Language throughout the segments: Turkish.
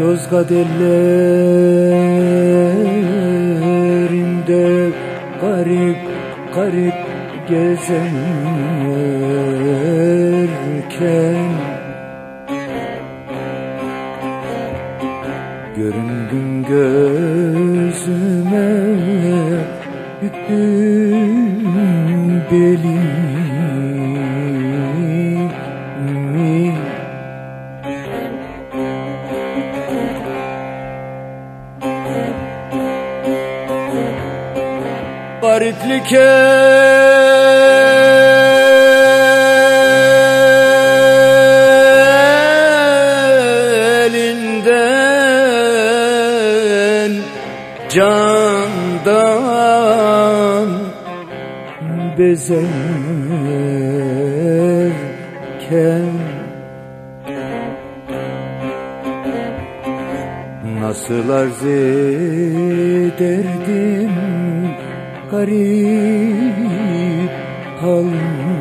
Yozgat ellerinde garip garip gezerken Göründün gözüme Gariplik elinden Candan bezerken Nasıl arz ederdim garip halımı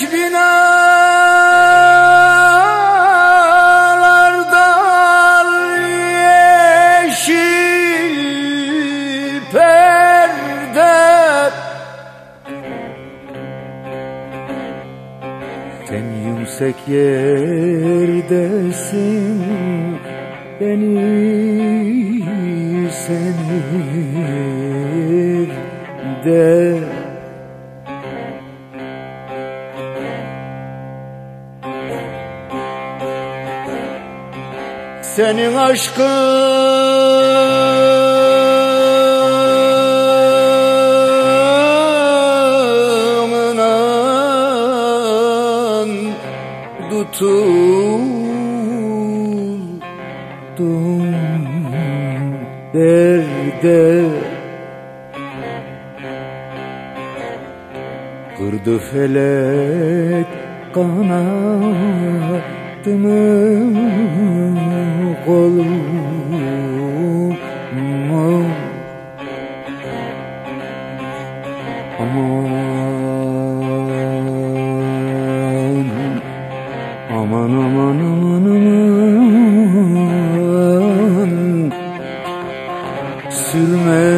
Yüksek binalardan yeşil Sen yüksek yerdesin beni senir de Senin aşkımla tutuldum derde Kırdı felek kanadımı kolumu Aman. Aman aman aman aman. Sürmeli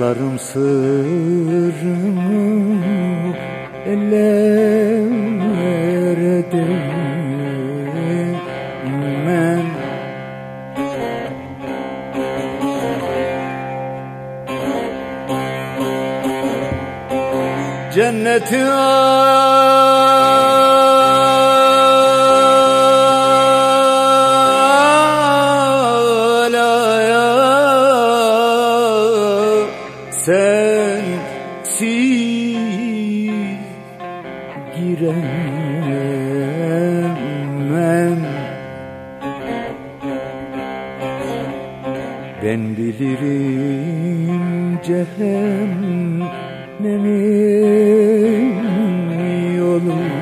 Saklarım sırrımı ellere değmem. Cenneti alaya Ben bilirim cehennemin yolunu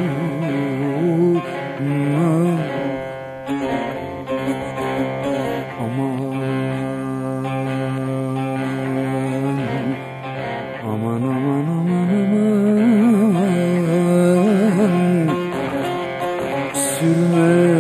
sürmeli